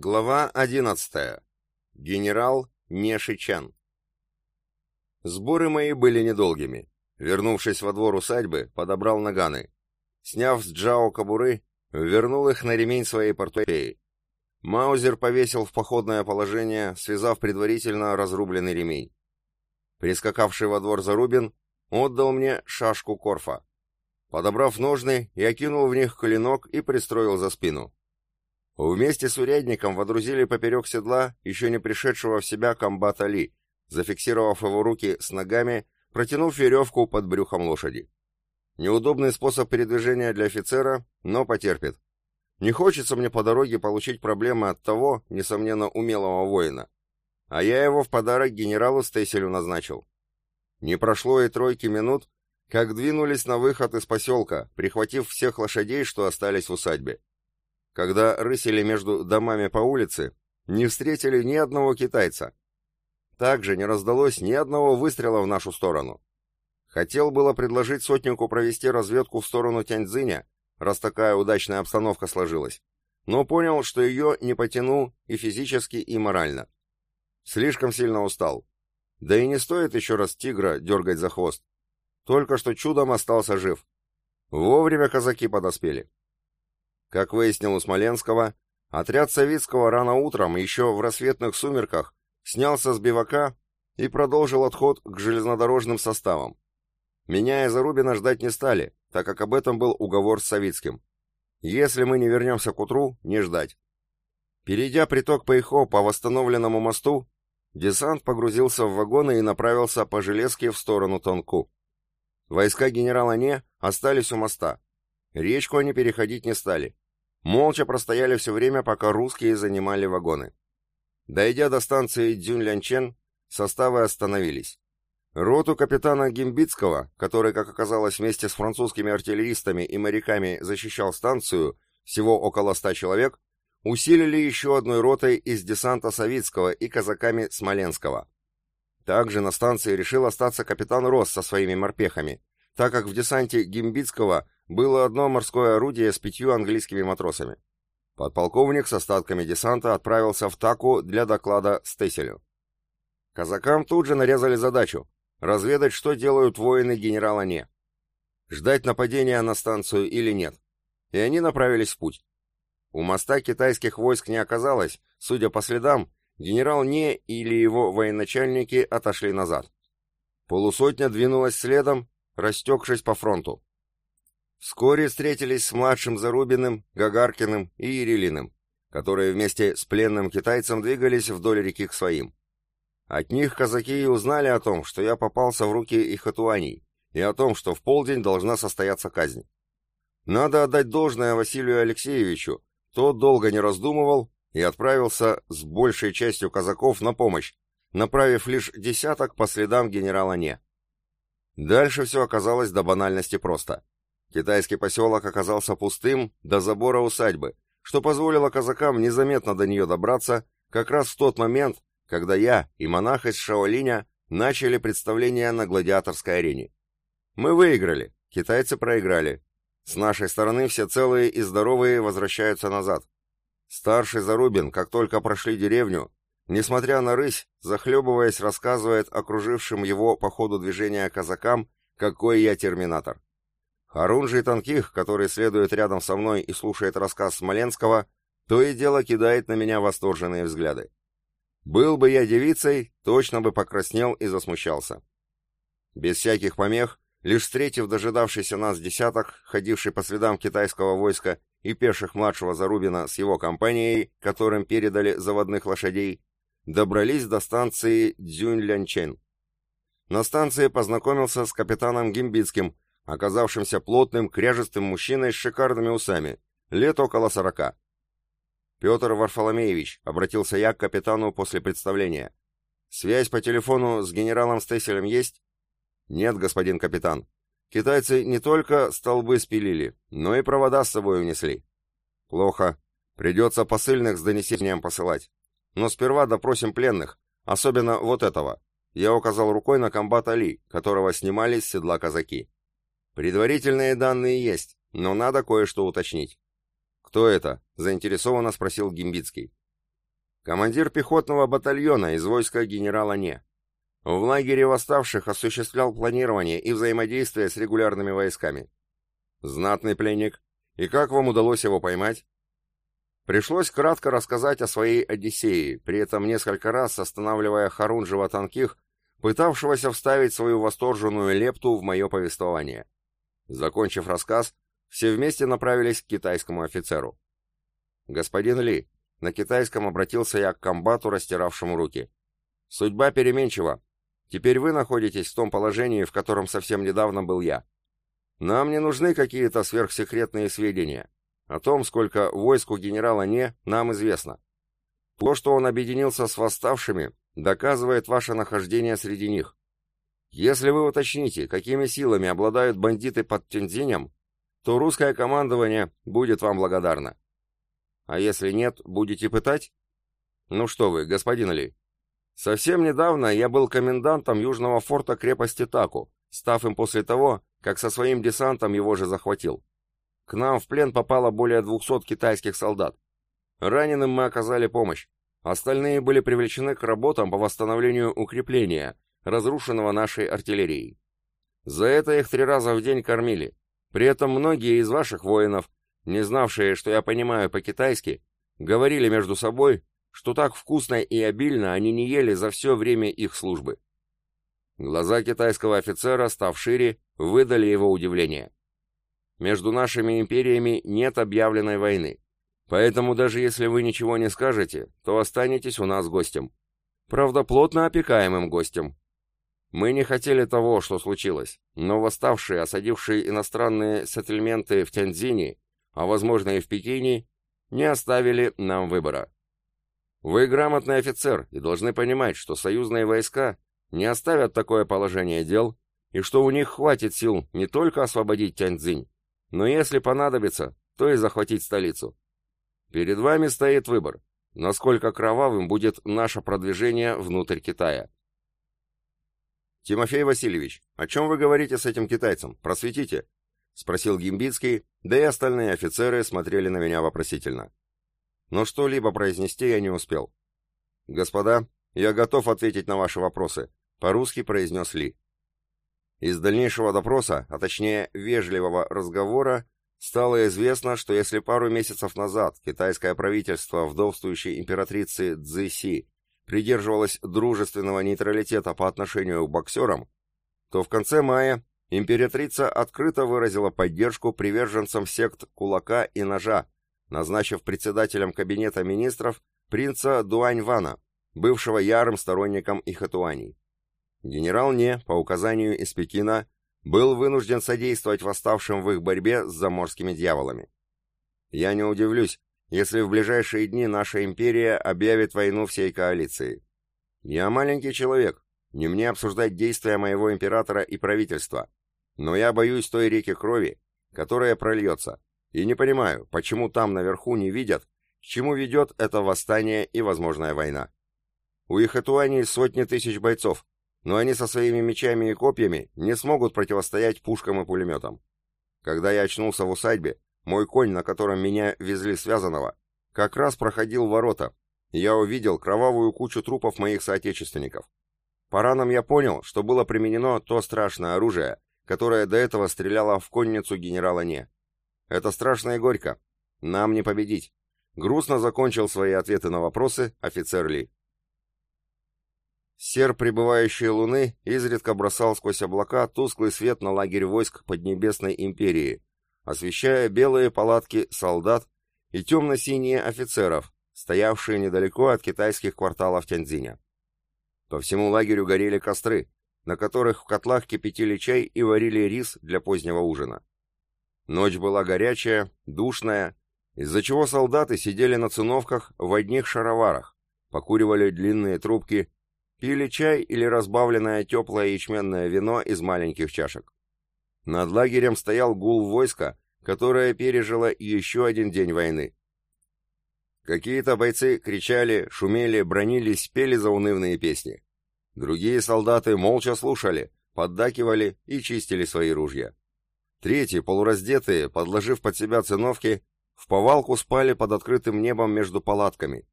Глава 11. Генерал Нешичан. Сборы мои были недолгими. Вернувшись во двор усадьбы, подобрал наганы. Сняв с Джао кобуры, вернул их на ремень своей портупеи. Маузер повесил в походное положение, связав предварительно разрубленный ремень. Прискакавший во двор Зарубин отдал мне шашку корфа. Подобрав ножны, я кинул в них клинок и пристроил за спину. Вместе с урядником водрузили поперек седла еще не пришедшего в себя комбата Ли, зафиксировав его руки с ногами, протянув веревку под брюхом лошади. Неудобный способ передвижения для офицера, но потерпит. Не хочется мне по дороге получить проблемы от того, несомненно, умелого воина. А я его в подарок генералу Стейселю назначил. Не прошло и тройки минут, как двинулись на выход из поселка, прихватив всех лошадей, что остались в усадьбе. Когда рысили между домами по улице, не встретили ни одного китайца. Также не раздалось ни одного выстрела в нашу сторону. Хотел было предложить сотнику провести разведку в сторону Тяньцзиня, раз такая удачная обстановка сложилась, но понял, что ее не потяну и физически, и морально. Слишком сильно устал. Да и не стоит еще раз тигра дергать за хвост. Только что чудом остался жив. Вовремя казаки подоспели. Как выяснил у Смоленского, отряд Савицкого рано утром, еще в рассветных сумерках, снялся с бивака и продолжил отход к железнодорожным составам. Меня и Зарубина ждать не стали, так как об этом был уговор с Савицким. Если мы не вернемся к утру, не ждать. Перейдя приток Пайхо по восстановленному мосту, десант погрузился в вагоны и направился по железке в сторону Тонку. Войска генерала Не остались у моста. Речку они переходить не стали. Молча простояли все время, пока русские занимали вагоны. Дойдя до станции Дзюнь-Лянчен, составы остановились. Роту капитана Гимбицкого, который, как оказалось, вместе с французскими артиллеристами и моряками защищал станцию, всего около ста человек, усилили еще одной ротой из десанта Савицкого и казаками Смоленского. Также на станции решил остаться капитан Росс со своими морпехами, так как в десанте Гимбицкого было одно морское орудие с пятью английскими матросами. Подполковник с остатками десанта отправился в Таку для доклада Стеселю. Казакам тут же нарезали задачу – разведать, что делают воины генерала Не. Ждать нападения на станцию или нет. И они направились в путь. У моста китайских войск не оказалось, судя по следам, генерал Не или его военачальники отошли назад. Полусотня двинулась следом, растекшись по фронту. Вскоре встретились с младшим Зарубиным, Гагаркиным и Ерилиным, которые вместе с пленным китайцем двигались вдоль реки к своим. От них казаки и узнали о том, что я попался в руки их хатуаней, и о том, что в полдень должна состояться казнь. Надо отдать должное Василию Алексеевичу, тот долго не раздумывал и отправился с большей частью казаков на помощь, направив лишь десяток по следам генерала Не. Дальше все оказалось до банальности просто. Китайский поселок оказался пустым до забора усадьбы, что позволило казакам незаметно до нее добраться как раз в тот момент, когда я и монах из Шаолиня начали представление на гладиаторской арене. Мы выиграли, китайцы проиграли. С нашей стороны все целые и здоровые возвращаются назад. Старший Зарубин, как только прошли деревню, несмотря на рысь, захлебываясь, рассказывает окружившим его по ходу движения казакам, какой я терминатор. Харун же и Танких, который следует рядом со мной и слушает рассказ Смоленского, то и дело кидает на меня восторженные взгляды. Был бы я девицей, точно бы покраснел и засмущался. Без всяких помех, лишь встретив дожидавшийся нас десяток, ходивший по следам китайского войска и пеших младшего Зарубина с его компанией, которым передали заводных лошадей, добрались до станции Дзюнь-Лянчен. На станции познакомился с капитаном Гимбицким, оказавшимся плотным, кряжестым мужчиной с шикарными усами, лет около сорока. «Петр Варфоломеевич», — обратился я к капитану после представления. «Связь по телефону с генералом Стеселем есть?» «Нет, господин капитан. Китайцы не только столбы спилили, но и провода с собой унесли». «Плохо. Придется посыльных с донесением посылать. Но сперва допросим пленных, особенно вот этого». Я указал рукой на комбата Ли, которого снимали с седла казаки. Предварительные данные есть, но надо кое-что уточнить. Кто это? заинтересованно спросил Гимбицкий. командир пехотного батальона из войска генерала Не. В лагере восставших осуществлял планирование и взаимодействие с регулярными войсками. Знатный пленник. И как вам удалось его поймать? Пришлось кратко рассказать о своей Одиссее, при этом несколько раз останавливая Харунжева Танких, пытавшегося вставить свою восторженную лепту в мое повествование. Закончив рассказ, все вместе направились к китайскому офицеру. «Господин Ли», на китайском обратился я к комбату, растиравшему руки. «Судьба переменчива. Теперь вы находитесь в том положении, в котором совсем недавно был я. Нам не нужны какие-то сверхсекретные сведения. О том, сколько войск у генерала Не, нам известно. То, что он объединился с восставшими, доказывает ваше нахождение среди них. Если вы уточните, какими силами обладают бандиты под Тензинем, то русское командование будет вам благодарно. А если нет, будете пытать? Ну что вы, господин Ли, совсем недавно я был комендантом южного форта крепости Таку, став им после того, как со своим десантом его же захватил. К нам в плен попало более 200 китайских солдат. Раненым мы оказали помощь. Остальные были привлечены к работам по восстановлению укрепления, разрушенного нашей артиллерией. За это их три раза в день кормили. При этом многие из ваших воинов, не знавшие, что я понимаю по-китайски, говорили между собой, что так вкусно и обильно они не ели за все время их службы. Глаза китайского офицера, став шире, выдали его удивление. Между нашими империями нет объявленной войны. Поэтому даже если вы ничего не скажете, то останетесь у нас гостем. Правда, плотно опекаемым гостем. Мы не хотели того, что случилось, но восставшие, осадившие иностранные сеттельменты в Тяньцзине, а возможно и в Пекине, не оставили нам выбора. Вы грамотный офицер и должны понимать, что союзные войска не оставят такое положение дел, и что у них хватит сил не только освободить Тяньцзинь, но если понадобится, то и захватить столицу. Перед вами стоит выбор, насколько кровавым будет наше продвижение внутрь Китая. «Тимофей Васильевич, о чем вы говорите с этим китайцем? Просветите!» — спросил Гимбицкий, да и остальные офицеры смотрели на меня вопросительно. Но что-либо произнести я не успел. «Господа, я готов ответить на ваши вопросы», — по-русски произнес Ли. Из дальнейшего допроса, а точнее вежливого разговора, стало известно, что если пару месяцев назад китайское правительство вдовствующей императрицы Цзэси придерживалось дружественного нейтралитета по отношению к боксерам, то в конце мая императрица открыто выразила поддержку приверженцам сект кулака и ножа, назначив председателем кабинета министров принца Дуаньвана, бывшего ярым сторонником Ихатуаней. Генерал Не, по указанию из Пекина, был вынужден содействовать восставшим в их борьбе с заморскими дьяволами. Я не удивлюсь, если в ближайшие дни наша империя объявит войну всей коалиции. Я маленький человек, не мне обсуждать действия моего императора и правительства, но я боюсь той реки крови, которая прольется, и не понимаю, почему там наверху не видят, к чему ведет это восстание и возможная война. У Ихатуани сотни тысяч бойцов, но они со своими мечами и копьями не смогут противостоять пушкам и пулеметам. Когда я очнулся в усадьбе, мой конь, на котором меня везли связанного, как раз проходил ворота, и я увидел кровавую кучу трупов моих соотечественников. По ранам я понял, что было применено то страшное оружие, которое до этого стреляло в конницу генерала Не. Это страшно и горько. Нам не победить. Грустно закончил свои ответы на вопросы офицер Ли. Сер прибывающей луны изредка бросал сквозь облака тусклый свет на лагерь войск Поднебесной империи, освещая белые палатки солдат и темно-синие офицеров, стоявшие недалеко от китайских кварталов Тяньцзиня. По всему лагерю горели костры, на которых в котлах кипятили чай и варили рис для позднего ужина. Ночь была горячая, душная, из-за чего солдаты сидели на циновках в одних шароварах, покуривали длинные трубки Пили чай или разбавленное теплое ячменное вино из маленьких чашек. Над лагерем стоял гул войска, которое пережило еще один день войны. Какие-то бойцы кричали, шумели, бронились, пели заунывные песни. Другие солдаты молча слушали, поддакивали и чистили свои ружья. Третьи, полураздетые, подложив под себя циновки, в повалку спали под открытым небом между палатками.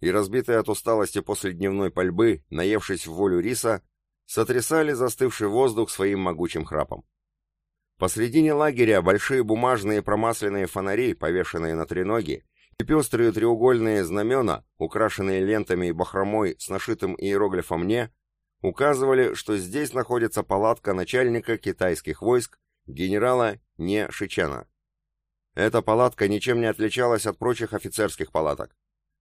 и разбитые от усталости после дневной пальбы, наевшись в волю риса, сотрясали застывший воздух своим могучим храпом. Посредине лагеря большие бумажные промасленные фонари, повешенные на треноги, и пестрые треугольные знамена, украшенные лентами и бахромой с нашитым иероглифом «Не», указывали, что здесь находится палатка начальника китайских войск генерала Не Шичена. Эта палатка ничем не отличалась от прочих офицерских палаток.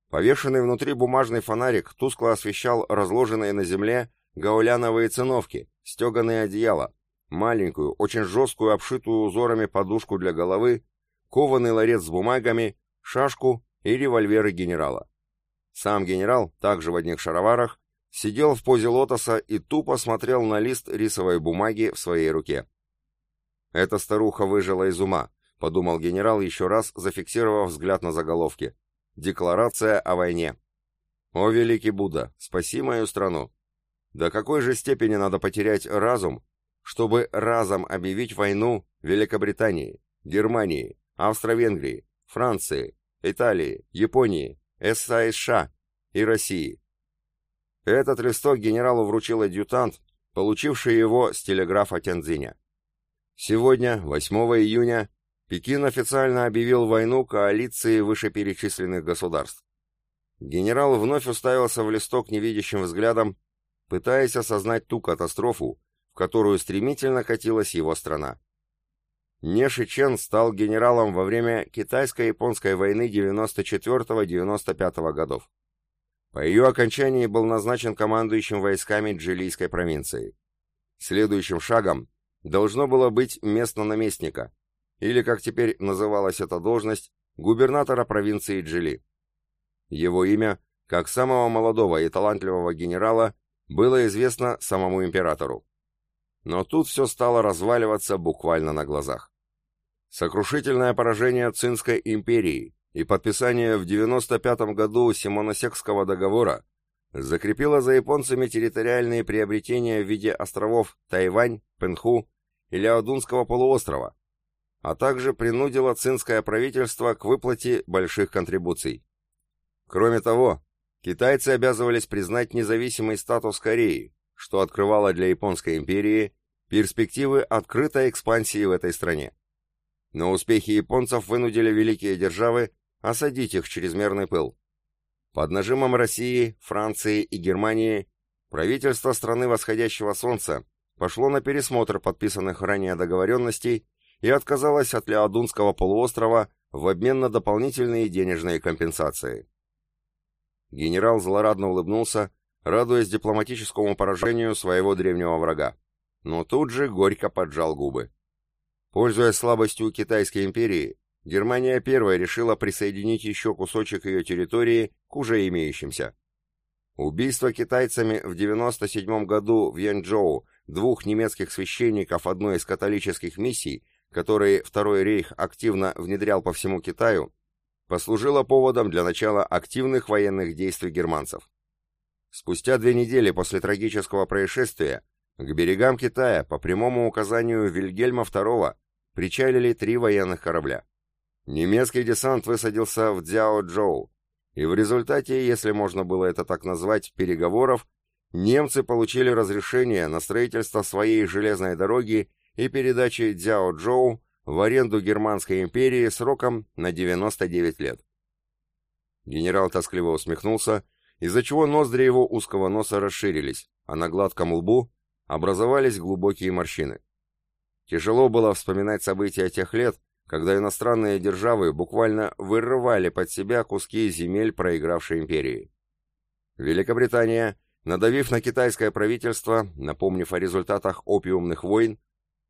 Повешенный внутри бумажный фонарик тускло освещал разложенные на земле гауляновые циновки, стеганые одеяла, маленькую, очень жесткую, обшитую узорами подушку для головы, кованый ларец с бумагами, шашку и револьверы генерала. Сам генерал, также в одних шароварах, сидел в позе лотоса и тупо смотрел на лист рисовой бумаги в своей руке. «Эта старуха выжила из ума», — подумал генерал, еще раз зафиксировав взгляд на заголовке. «Декларация о войне». «О, великий Будда, спаси мою страну!» До какой же степени надо потерять разум, чтобы разом объявить войну Великобритании, Германии, Австро-Венгрии, Франции, Италии, Японии, СССР и России. Этот листок генералу вручил адъютант, получивший его с телеграфа Тяньцзиня. Сегодня, 8 июня, Пекин официально объявил войну коалиции вышеперечисленных государств. Генерал вновь уставился в листок невидящим взглядом, пытаясь осознать ту катастрофу, в которую стремительно катилась его страна. Неши Чен стал генералом во время Китайско-японской войны 94-95 годов. По ее окончании был назначен командующим войсками Джилийской провинции. Следующим шагом должно было быть место наместника, или, как теперь называлась эта должность, губернатора провинции Джили. Его имя, как самого молодого и талантливого генерала, было известно самому императору. Но тут все стало разваливаться буквально на глазах. Сокрушительное поражение Цинской империи, и подписание в 95 году Симоносекского договора закрепило за японцами территориальные приобретения в виде островов Тайвань, Пенху и Ляодунского полуострова, а также принудило цинское правительство к выплате больших контрибуций. Кроме того, китайцы обязывались признать независимый статус Кореи, что открывало для Японской империи перспективы открытой экспансии в этой стране. Но успехи японцев вынудили великие державы осадить их чрезмерный пыл. Под нажимом России, Франции и Германии правительство страны восходящего солнца пошло на пересмотр подписанных ранее договоренностей и отказалось от Леодунского полуострова в обмен на дополнительные денежные компенсации. Генерал злорадно улыбнулся, радуясь дипломатическому поражению своего древнего врага, но тут же горько поджал губы. Пользуясь слабостью Китайской империи, Германия первая решила присоединить еще кусочек ее территории к уже имеющимся. Убийство китайцами в 97 году в Янчжоу двух немецких священников одной из католических миссий, которые Второй рейх активно внедрял по всему Китаю, послужило поводом для начала активных военных действий германцев. Спустя две недели после трагического происшествия к берегам Китая по прямому указанию Вильгельма II причалили три военных корабля. Немецкий десант высадился в Дзяо-Джоу, и в результате, если можно было это так назвать, переговоров, немцы получили разрешение на строительство своей железной дороги и передачи Дзяо-Джоу в аренду Германской империи сроком на 99 лет. Генерал тоскливо усмехнулся, из-за чего ноздри его узкого носа расширились, а на гладком лбу образовались глубокие морщины. Тяжело было вспоминать события тех лет, когда иностранные державы буквально вырывали под себя куски земель проигравшей империи. Великобритания, надавив на китайское правительство, напомнив о результатах опиумных войн,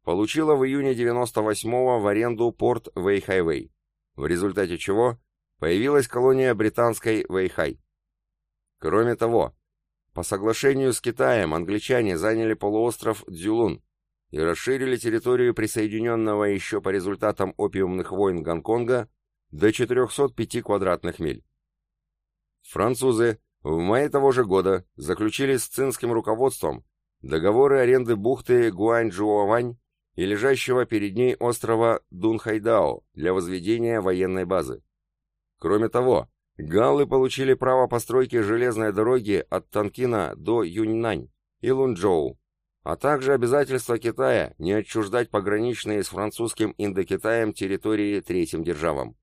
получила в июне 98-го в аренду порт Вэйхайвэй, в результате чего появилась колония британской Вэйхай. Кроме того, по соглашению с Китаем англичане заняли полуостров Дзюлун, и расширили территорию присоединенного еще по результатам опиумных войн Гонконга до 405 квадратных миль. Французы в мае того же года заключили с цинским руководством договоры аренды бухты Гуанчжуавань и лежащего перед ней острова Дунхайдао для возведения военной базы. Кроме того, Галлы получили право постройки железной дороги от Танкина до Юньнань и Лунчжоу, а также обязательство Китая не отчуждать пограничные с французским Индокитаем территории третьим державам.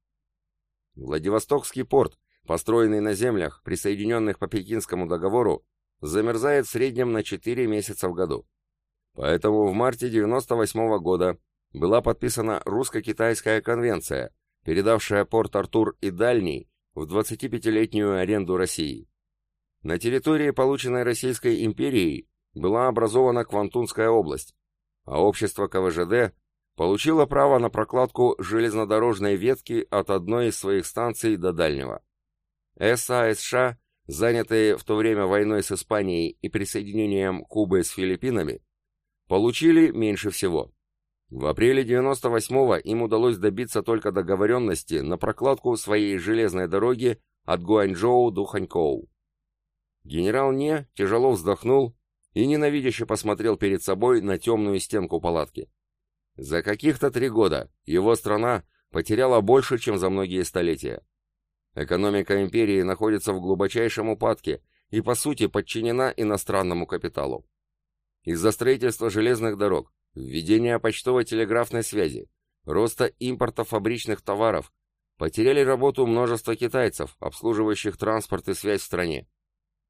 Владивостокский порт, построенный на землях, присоединенных по Пекинскому договору, замерзает в среднем на 4 месяца в году. Поэтому в марте 1998 года была подписана русско-китайская конвенция, передавшая порт Артур и Дальний в 25-летнюю аренду России. На территории, полученной Российской империей, была образована Квантунская область, а общество КВЖД получило право на прокладку железнодорожной ветки от одной из своих станций до дальнего. САСШ, занятые в то время войной с Испанией и присоединением Кубы с Филиппинами, получили меньше всего. В апреле 98-го им удалось добиться только договоренности на прокладку своей железной дороги от Гуанчжоу до Ханькоу. Генерал Не тяжело вздохнул и ненавидяще посмотрел перед собой на темную стенку палатки. За каких-то три года его страна потеряла больше, чем за многие столетия. Экономика империи находится в глубочайшем упадке и, по сути, подчинена иностранному капиталу. Из-за строительства железных дорог, введения почтово-телеграфной связи, роста импорта фабричных товаров, потеряли работу множество китайцев, обслуживающих транспорт и связь в стране.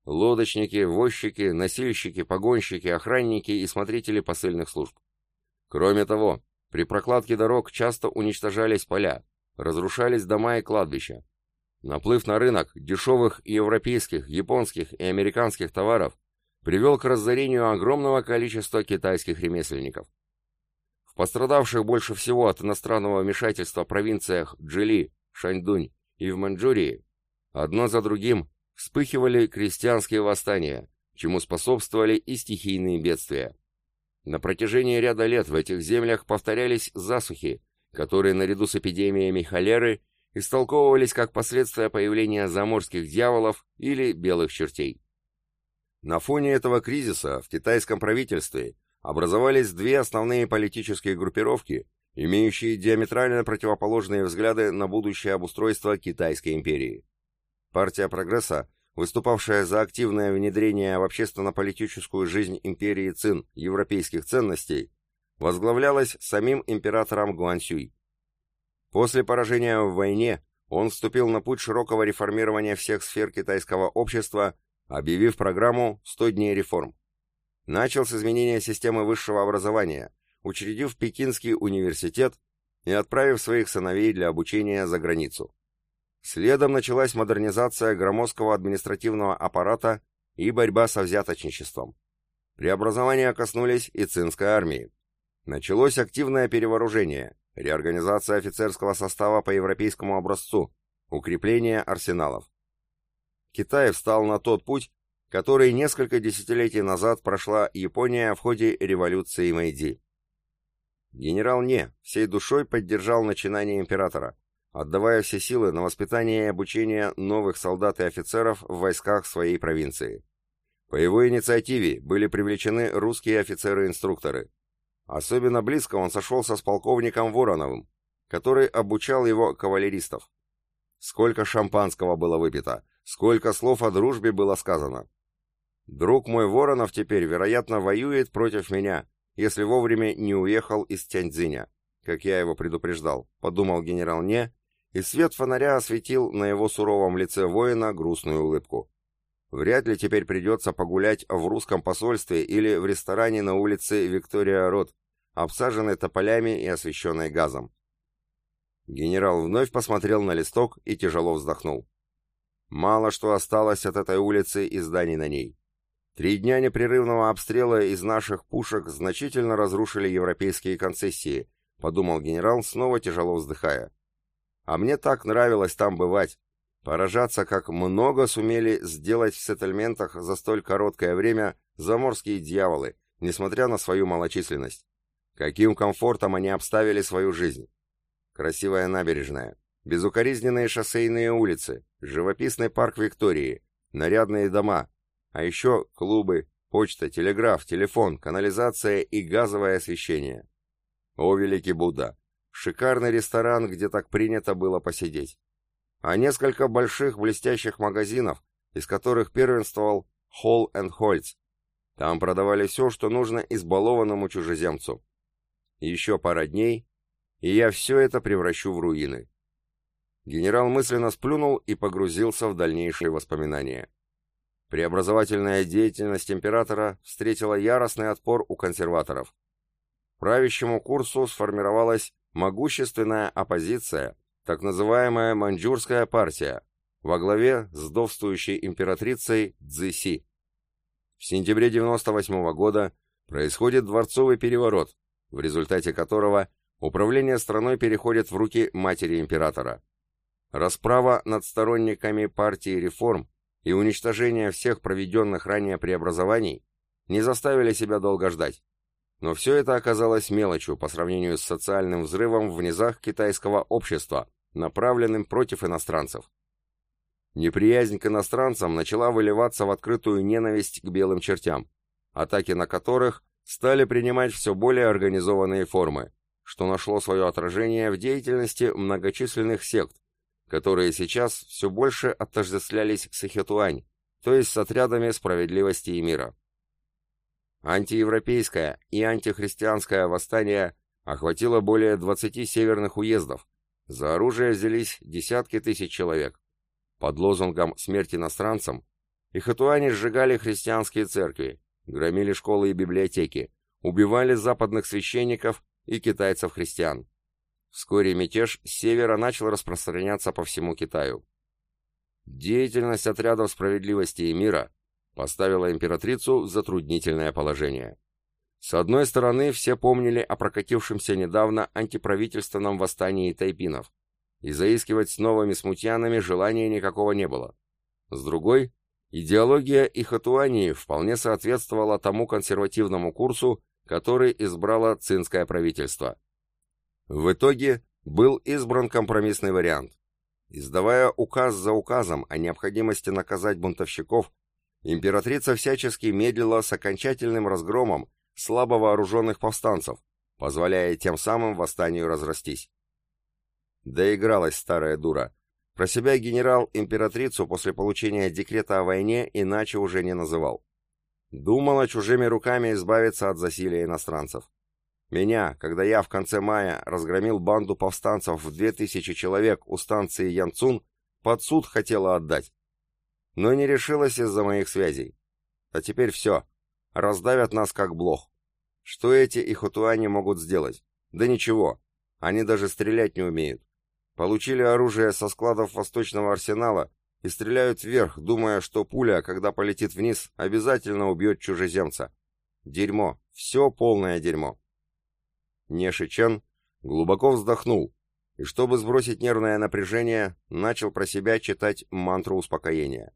Лодочники, возчики, носильщики, погонщики, охранники и смотрители посыльных служб. Кроме того, при прокладке дорог часто уничтожались поля, разрушались дома и кладбища. Наплыв на рынок дешевых европейских, японских и американских товаров привел к разорению огромного количества китайских ремесленников. В пострадавших больше всего от иностранного вмешательства провинциях Джили, Шаньдунь и в Маньчжурии одно за другим вспыхивали крестьянские восстания, чему способствовали и стихийные бедствия. На протяжении ряда лет в этих землях повторялись засухи, которые наряду с эпидемиями холеры истолковывались как последствия появления заморских дьяволов или белых чертей. На фоне этого кризиса в китайском правительстве образовались две основные политические группировки, имеющие диаметрально противоположные взгляды на будущее обустройство Китайской империи. Партия прогресса, выступавшая за активное внедрение в общественно-политическую жизнь империи Цин европейских ценностей, возглавлялась самим императором Гуансюй. После поражения в войне он вступил на путь широкого реформирования всех сфер китайского общества, объявив программу «100 дней реформ». Начал с изменения системы высшего образования, учредив Пекинский университет и отправив своих сыновей для обучения за границу. Следом началась модернизация громоздкого административного аппарата и борьба со взяточничеством. Преобразования коснулись и цинской армии. Началось активное перевооружение, реорганизация офицерского состава по европейскому образцу, укрепление арсеналов. Китай встал на тот путь, который несколько десятилетий назад прошла Япония в ходе революции Мэйди. Генерал Не всей душой поддержал начинание императора, отдавая все силы на воспитание и обучение новых солдат и офицеров в войсках своей провинции. По его инициативе были привлечены русские офицеры-инструкторы. Особенно близко он сошелся с полковником Вороновым, который обучал его кавалеристов. Сколько шампанского было выпито, сколько слов о дружбе было сказано. Друг мой Воронов теперь, вероятно, воюет против меня, если вовремя не уехал из Тяньцзиня, как я его предупреждал, подумал генерал Не и свет фонаря осветил на его суровом лице воина грустную улыбку. Вряд ли теперь придется погулять в русском посольстве или в ресторане на улице Виктория Рот, обсаженной тополями и освещенной газом. Генерал вновь посмотрел на листок и тяжело вздохнул. Мало что осталось от этой улицы и зданий на ней. Три дня непрерывного обстрела из наших пушек значительно разрушили европейские концессии, подумал генерал, снова тяжело вздыхая. А мне так нравилось там бывать, поражаться, как много сумели сделать в сеттельментах за столь короткое время заморские дьяволы, несмотря на свою малочисленность. Каким комфортом они обставили свою жизнь. Красивая набережная, безукоризненные шоссейные улицы, живописный парк Виктории, нарядные дома, а еще клубы, почта, телеграф, телефон, канализация и газовое освещение. О, великий Будда! Шикарный ресторан, где так принято было посидеть. а несколько больших блестящих магазинов, из которых первенствовал Холл энд Хольц. Там продавали все, что нужно избалованному чужеземцу. Еще пара дней, и я все это превращу в руины. Генерал мысленно сплюнул и погрузился в дальнейшие воспоминания. Преобразовательная деятельность императора встретила яростный отпор у консерваторов. Правящему курсу сформировалась могущественная оппозиция, так называемая Маньчжурская партия, во главе с довствующей императрицей Цзиси. В сентябре 98 -го года происходит дворцовый переворот, в результате которого управление страной переходит в руки матери императора. Расправа над сторонниками партии реформ и уничтожение всех проведенных ранее преобразований не заставили себя долго ждать. Но все это оказалось мелочью по сравнению с социальным взрывом в низах китайского общества, направленным против иностранцев. Неприязнь к иностранцам начала выливаться в открытую ненависть к белым чертям, атаки на которых стали принимать все более организованные формы, что нашло свое отражение в деятельности многочисленных сект, которые сейчас все больше отождествлялись с Ихетуань, то есть с отрядами справедливости и мира. Антиевропейское и антихристианское восстание охватило более 20 северных уездов. За оружие взялись десятки тысяч человек. Под лозунгом «Смерть иностранцам» Ихетуане сжигали христианские церкви, громили школы и библиотеки, убивали западных священников и китайцев-христиан. Вскоре мятеж с севера начал распространяться по всему Китаю. Деятельность отрядов справедливости и мира поставила императрицу в затруднительное положение. С одной стороны, все помнили о прокатившемся недавно антиправительственном восстании тайпинов, и заискивать с новыми смутьянами желания никакого не было. С другой, идеология Ихатуании вполне соответствовала тому консервативному курсу, который избрало цинское правительство. В итоге был избран компромиссный вариант. Издавая указ за указом о необходимости наказать бунтовщиков, императрица всячески медлила с окончательным разгромом слабо вооруженных повстанцев, позволяя тем самым восстанию разрастись. Доигралась старая дура. Про себя генерал императрицу после получения декрета о войне иначе уже не называл. Думала чужими руками избавиться от засилия иностранцев. Меня, когда я в конце мая разгромил банду повстанцев в две тысячи человек у станции Янцун, под суд хотела отдать. Но не решилась из-за моих связей. А теперь все. Раздавят нас как блох. Что эти ихутуане могут сделать? Да ничего. Они даже стрелять не умеют. Получили оружие со складов Восточного арсенала и стреляют вверх, думая, что пуля, когда полетит вниз, обязательно убьет чужеземца. Дерьмо. Все полное дерьмо. Нешичен глубоко вздохнул и, чтобы сбросить нервное напряжение, начал про себя читать мантру успокоения.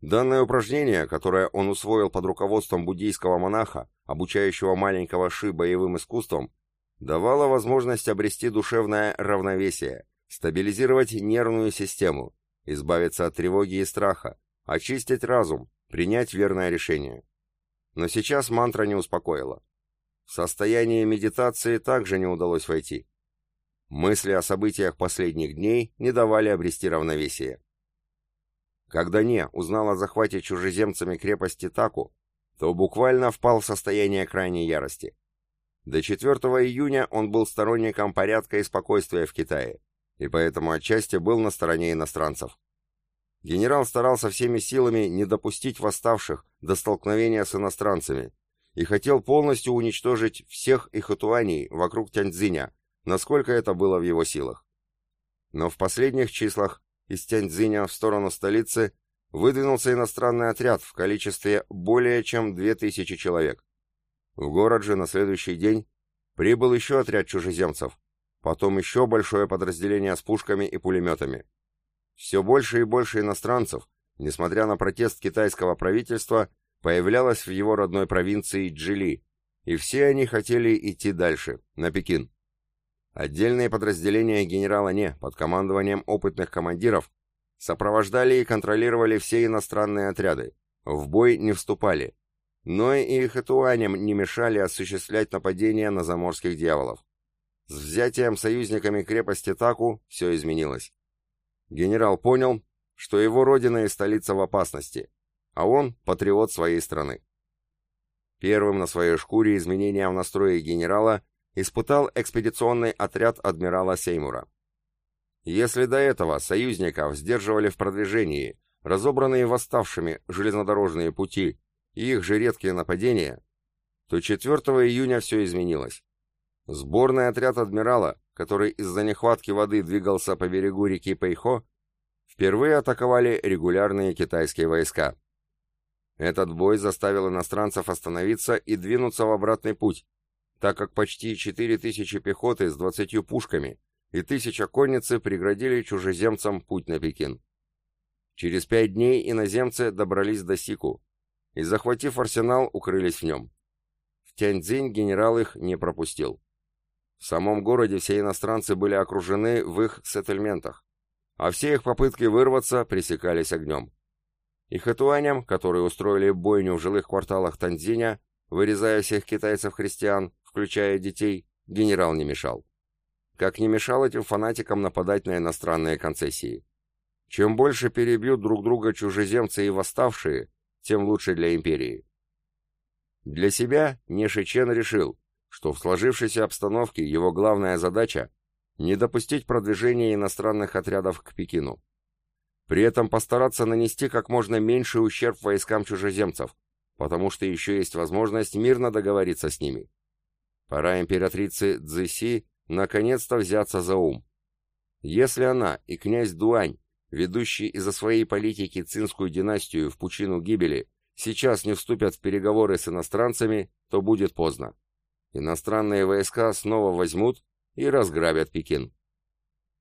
Данное упражнение, которое он усвоил под руководством буддийского монаха, обучающего маленького Ши боевым искусствам, давало возможность обрести душевное равновесие, стабилизировать нервную систему, избавиться от тревоги и страха, очистить разум, принять верное решение. Но сейчас мантра не успокоила. В состояние медитации также не удалось войти. Мысли о событиях последних дней не давали обрести равновесие. Когда Не узнал о захвате чужеземцами крепости Таку, то буквально впал в состояние крайней ярости. До 4 июня он был сторонником порядка и спокойствия в Китае, и поэтому отчасти был на стороне иностранцев. Генерал старался всеми силами не допустить восставших до столкновения с иностранцами, и хотел полностью уничтожить всех ихатуаний вокруг Тяньцзиня, насколько это было в его силах. Но в последних числах из Тяньцзиня в сторону столицы выдвинулся иностранный отряд в количестве более чем 2000 человек. В город же на следующий день прибыл еще отряд чужеземцев, потом еще большое подразделение с пушками и пулеметами. Все больше и больше иностранцев, несмотря на протест китайского правительства, появлялась в его родной провинции Джили, и все они хотели идти дальше, на Пекин. Отдельные подразделения генерала Не под командованием опытных командиров сопровождали и контролировали все иностранные отряды, в бой не вступали, но и хатуаням не мешали осуществлять нападения на заморских дьяволов. С взятием союзниками крепости Таку все изменилось. Генерал понял, что его родина и столица в опасности, а он – патриот своей страны. Первым на своей шкуре изменения в настрое генерала испытал экспедиционный отряд адмирала Сеймура. Если до этого союзников сдерживали в продвижении разобранные восставшими железнодорожные пути и их же редкие нападения, то 4 июня все изменилось. Сборный отряд адмирала, который из-за нехватки воды двигался по берегу реки Пейхо, впервые атаковали регулярные китайские войска. Этот бой заставил иностранцев остановиться и двинуться в обратный путь, так как почти 4000 пехоты с 20 пушками и 1000 конницы преградили чужеземцам путь на Пекин. Через пять дней иноземцы добрались до Сику и, захватив арсенал, укрылись в нем. В Тяньцзинь генерал их не пропустил. В самом городе все иностранцы были окружены в их сеттельментах, а все их попытки вырваться пресекались огнем. И хатуаням, которые устроили бойню в жилых кварталах Танзиня, вырезая всех китайцев-христиан, включая детей, генерал не мешал. Как не мешал этим фанатикам нападать на иностранные концессии. Чем больше перебьют друг друга чужеземцы и восставшие, тем лучше для империи. Для себя Нешичен решил, что в сложившейся обстановке его главная задача – не допустить продвижения иностранных отрядов к Пекину. При этом постараться нанести как можно меньший ущерб войскам чужеземцев, потому что еще есть возможность мирно договориться с ними. Пора императрице Цзэси наконец-то взяться за ум. Если она и князь Дуань, ведущий из-за своей политики цинскую династию в пучину гибели, сейчас не вступят в переговоры с иностранцами, то будет поздно. Иностранные войска снова возьмут и разграбят Пекин.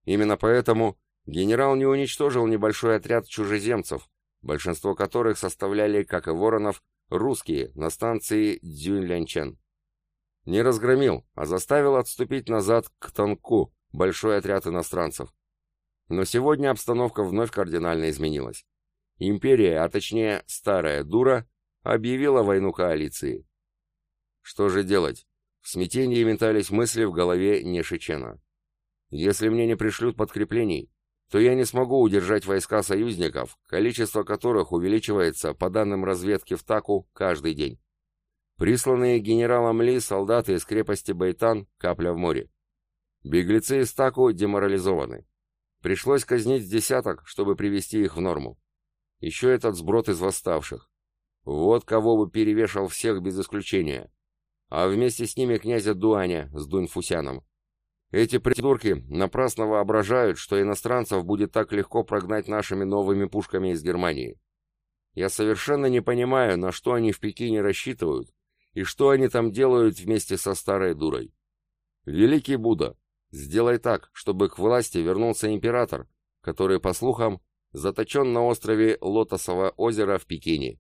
Именно поэтому генерал не уничтожил небольшой отряд чужеземцев, большинство которых составляли, как и Воронов, русские на станции Дзюньлянчен. Не разгромил, а заставил отступить назад к Танку большой отряд иностранцев. Но сегодня обстановка вновь кардинально изменилась. Империя, а точнее старая дура, объявила войну коалиции. Что же делать? В смятении метались мысли в голове Нешичена. Если мне не пришлют подкреплений, то я не смогу удержать войска союзников, количество которых увеличивается, по данным разведки в Таку, каждый день. Присланные генералом Ли солдаты из крепости Байтан – капля в море. Беглецы из Таку деморализованы. Пришлось казнить десяток, чтобы привести их в норму. Еще этот сброд из восставших. Вот кого бы перевешал всех без исключения. А вместе с ними князя Дуаня с Дуньфусяном. Эти придурки напрасно воображают, что иностранцев будет так легко прогнать нашими новыми пушками из Германии. Я совершенно не понимаю, на что они в Пекине рассчитывают и что они там делают вместе со старой дурой. Великий Будда, сделай так, чтобы к власти вернулся император, который, по слухам, заточен на острове Лотосово озеро в Пекине.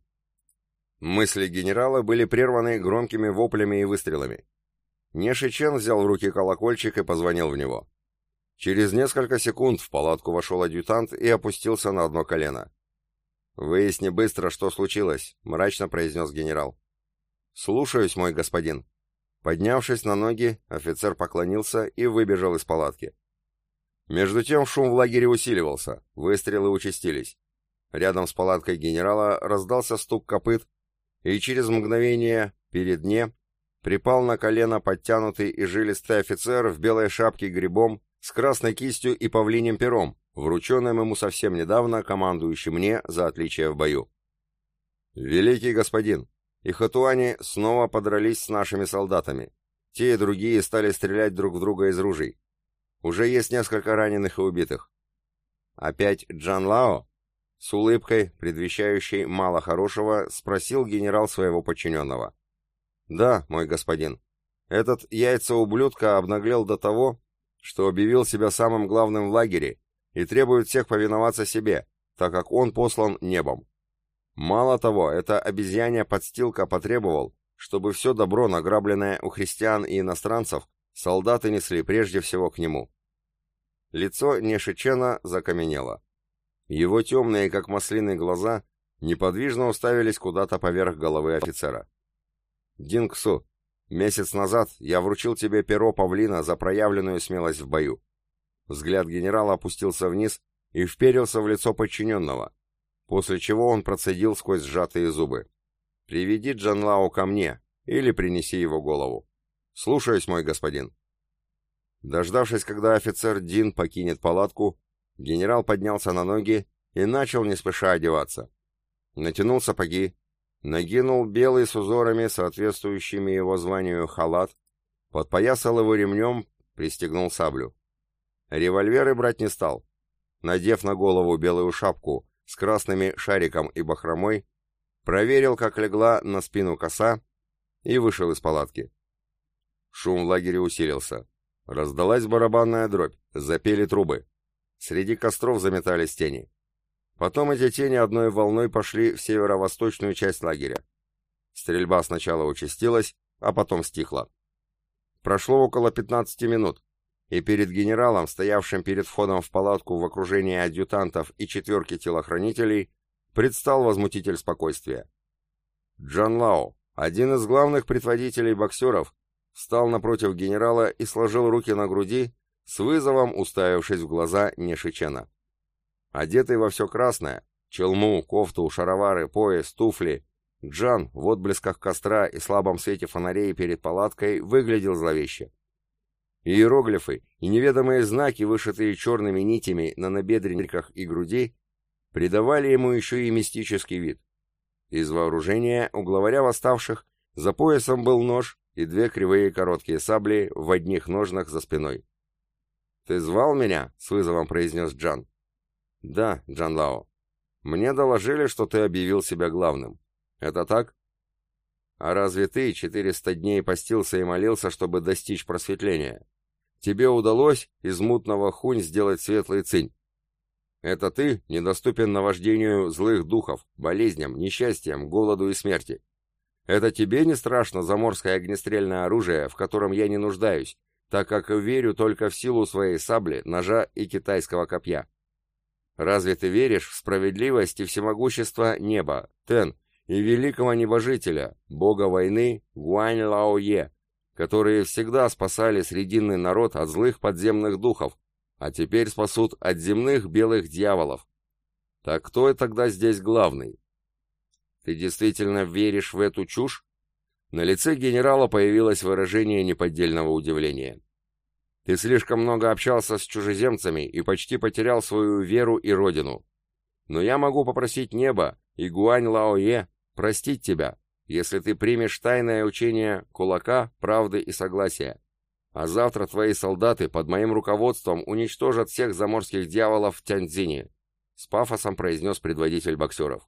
Мысли генерала были прерваны громкими воплями и выстрелами. Нешичен взял в руки колокольчик и позвонил в него. Через несколько секунд в палатку вошел адъютант и опустился на одно колено. «Выясни быстро, что случилось», — мрачно произнес генерал. «Слушаюсь, мой господин». Поднявшись на ноги, офицер поклонился и выбежал из палатки. Между тем шум в лагере усиливался, выстрелы участились. Рядом с палаткой генерала раздался стук копыт, и через мгновение перед дне припал на колено подтянутый и жилистый офицер в белой шапке грибом с красной кистью и павлиним пером, врученным ему совсем недавно командующим мне за отличие в бою. «Великий господин, и хатуани снова подрались с нашими солдатами. Те и другие стали стрелять друг в друга из ружей. Уже есть несколько раненых и убитых. Опять Джан Лао? С улыбкой, предвещающей мало хорошего, спросил генерал своего подчиненного. «Да, мой господин. Этот яйца-ублюдка обнаглел до того, что объявил себя самым главным в лагере и требует всех повиноваться себе, так как он послан небом. Мало того, эта обезьяня подстилка потребовал, чтобы все добро, награбленное у христиан и иностранцев, солдаты несли прежде всего к нему. Лицо Нешичена закаменело. Его темные, как маслины, глаза неподвижно уставились куда-то поверх головы офицера. Дингсу, месяц назад я вручил тебе перо павлина за проявленную смелость в бою. Взгляд генерала опустился вниз, и вперился в лицо подчиненного, после чего он процедил сквозь сжатые зубы. «Приведи Джанлао ко мне, или принеси его голову. Слушаюсь, мой господин». Дождавшись, когда офицер Дин покинет палатку, генерал поднялся на ноги и начал не спеша одеваться. Натянул сапоги, нагинул белый с узорами, соответствующими его званию халат, подпоясал его ремнем, пристегнул саблю. Револьверы брать не стал. Надев на голову белую шапку с красными шариком и бахромой, проверил, как легла на спину коса, и вышел из палатки. Шум в лагере усилился. Раздалась барабанная дробь, запели трубы. Среди костров заметались тени. Потом эти тени одной волной пошли в северо-восточную часть лагеря. Стрельба сначала участилась, а потом стихла. Прошло около 15 минут, и перед генералом, стоявшим перед входом в палатку в окружении адъютантов и четверки телохранителей, предстал возмутитель спокойствия. Джан Лао, один из главных предводителей боксеров, встал напротив генерала и сложил руки на груди, с вызовом уставившись в глаза Нешичена. Одетый во все красное, челму, кофту, шаровары, пояс, туфли, Джан в отблесках костра и слабом свете фонарей перед палаткой выглядел зловеще. Иероглифы и неведомые знаки, вышитые черными нитями на набедренниках и груди, придавали ему еще и мистический вид. Из вооружения у главаря восставших за поясом был нож и две кривые короткие сабли в одних ножнах за спиной. «Ты звал меня?» — с вызовом произнес Джан. «Да, Джан Лао. Мне доложили, что ты объявил себя главным. Это так?» «А разве ты четыреста дней постился и молился, чтобы достичь просветления? Тебе удалось из мутного хунь сделать светлый цинь. Это ты недоступен наваждению злых духов, болезням, несчастьям, голоду и смерти. Это тебе не страшно заморское огнестрельное оружие, в котором я не нуждаюсь, так как верю только в силу своей сабли, ножа и китайского копья. Разве ты веришь в справедливость и всемогущество неба, Тен, и великого небожителя, бога войны Гуань Лао Е, которые всегда спасали срединный народ от злых подземных духов, а теперь спасут от земных белых дьяволов? Так кто тогда здесь главный? Ты действительно веришь в эту чушь? На лице генерала появилось выражение неподдельного удивления. Ты слишком много общался с чужеземцами и почти потерял свою веру и родину. Но я могу попросить небо и Гуань Лаое простить тебя, если ты примешь тайное учение кулака, правды и согласия. А завтра твои солдаты под моим руководством уничтожат всех заморских дьяволов в Тяньцзине», — с пафосом произнес предводитель боксеров.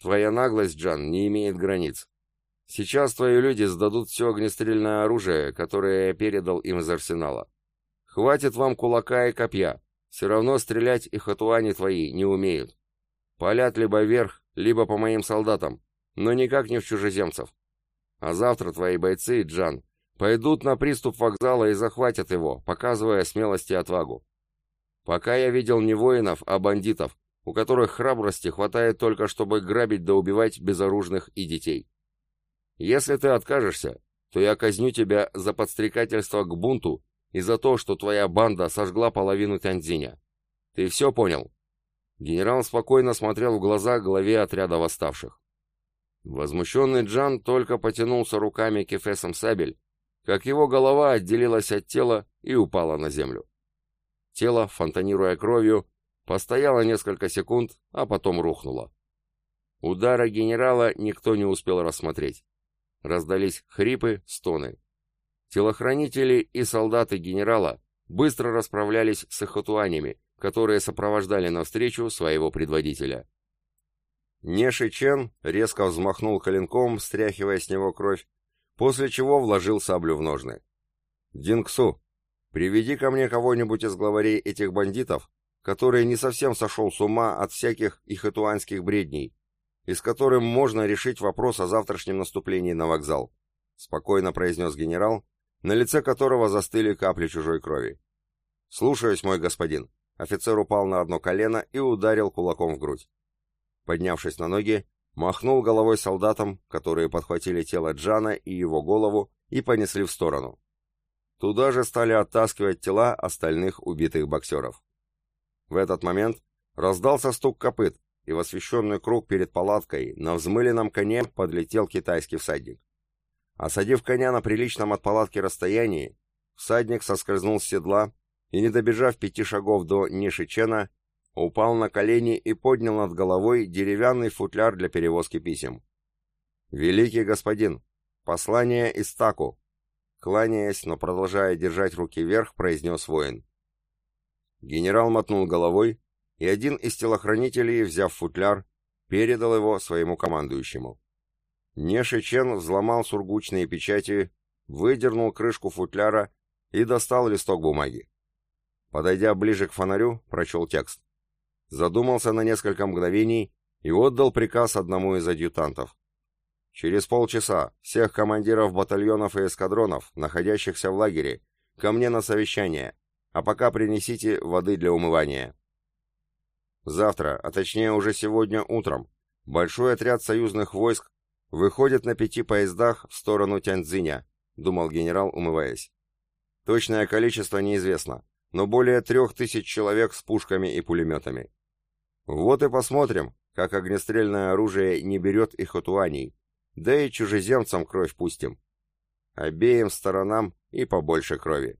«Твоя наглость, Джан, не имеет границ. Сейчас твои люди сдадут все огнестрельное оружие, которое я передал им из арсенала. Хватит вам кулака и копья. Все равно стрелять и хатуани твои не умеют. Палят либо вверх, либо по моим солдатам, но никак не в чужеземцев. А завтра твои бойцы, Джан, пойдут на приступ вокзала и захватят его, показывая смелость и отвагу. Пока я видел не воинов, а бандитов, у которых храбрости хватает только, чтобы грабить да убивать безоружных и детей. Если ты откажешься, то я казню тебя за подстрекательство к бунту и за то, что твоя банда сожгла половину Тяньцзиня. Ты все понял?» Генерал спокойно смотрел в глаза главе отряда восставших. Возмущенный Джан только потянулся руками к эфесам сабель, как его голова отделилась от тела и упала на землю. Тело, фонтанируя кровью, постояло несколько секунд, а потом рухнуло. Удара генерала никто не успел рассмотреть. Раздались хрипы, стоны. Телохранители и солдаты генерала быстро расправлялись с ихотуанями, которые сопровождали навстречу своего предводителя. Неши Чен резко взмахнул коленком, стряхивая с него кровь, после чего вложил саблю в ножны. «Дингсу, приведи ко мне кого-нибудь из главарей этих бандитов, который не совсем сошел с ума от всяких ихэтуанских бредней, и с которым можно решить вопрос о завтрашнем наступлении на вокзал», — спокойно произнес генерал, на лице которого застыли капли чужой крови. «Слушаюсь, мой господин». Офицер упал на одно колено и ударил кулаком в грудь. Поднявшись на ноги, махнул головой солдатам, которые подхватили тело Джана и его голову и понесли в сторону. Туда же стали оттаскивать тела остальных убитых боксеров. В этот момент раздался стук копыт, и в освещенный круг перед палаткой на взмыленном коне подлетел китайский всадник. Осадив коня на приличном от палатки расстоянии, всадник соскользнул с седла и, не добежав пяти шагов до Нишичена, упал на колени и поднял над головой деревянный футляр для перевозки писем. «Великий господин! Послание из Таку!» Кланяясь, но продолжая держать руки вверх, произнес воин. Генерал мотнул головой, и один из телохранителей, взяв футляр, передал его своему командующему. Неши Чен взломал сургучные печати, выдернул крышку футляра и достал листок бумаги. Подойдя ближе к фонарю, прочел текст. Задумался на несколько мгновений и отдал приказ одному из адъютантов. Через полчаса всех командиров батальонов и эскадронов, находящихся в лагере, ко мне на совещание, а пока принесите воды для умывания. Завтра, а точнее уже сегодня утром, большой отряд союзных войск выходит на пяти поездах в сторону Тяньцзиня, думал генерал, умываясь. Точное количество неизвестно, но более трех тысяч человек с пушками и пулеметами. Вот и посмотрим, как огнестрельное оружие не берет их отуаний, да и чужеземцам кровь пустим. Обеим сторонам и побольше крови.